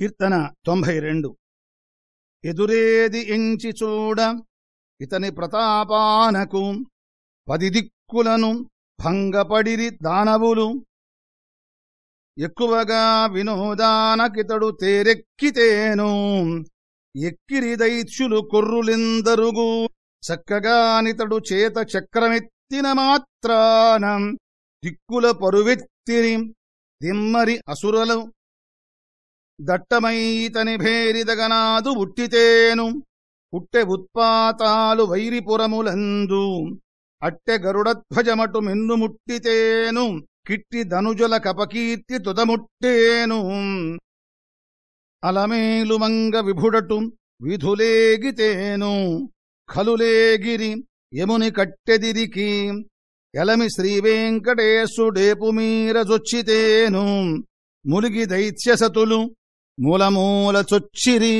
కీర్తన తొంభై రెండు ఎదురేది ఎంచి చూడ ఇతని ప్రతాపానకు పది దిక్కులను భంగపడిరి దానవులు. ఎక్కువగా వినోదానకితడు తేరెక్కితేను ఎక్కిరి దైత్యులు కొర్రులిందరుగు. చక్కగానితడు చేత చక్రమెత్తిన మాత్రానం దిక్కుల పరువెత్తిరి దిమ్మరి అసురలు. దట్టమైతని భేరిదగనాదు ఉట్టితేను. పుట్టె ఉత్పాతాలు వైరిపురములందు. అట్టె గరుడధ్వజమటు మిన్ను ముట్టితేను. కిట్టి ధనుజుల కపకీర్తి తుదముట్టేను. అలమేలు మంగ విభుడటు విధులేగితేను. ఖలులేగిరి యముని కట్టెదిరికి. ఎలమి శ్రీవేంకటేశుడేపు మీరజొచ్చితేను ములిగి దైత్యసతులు మూలమూల చొచ్చిరి.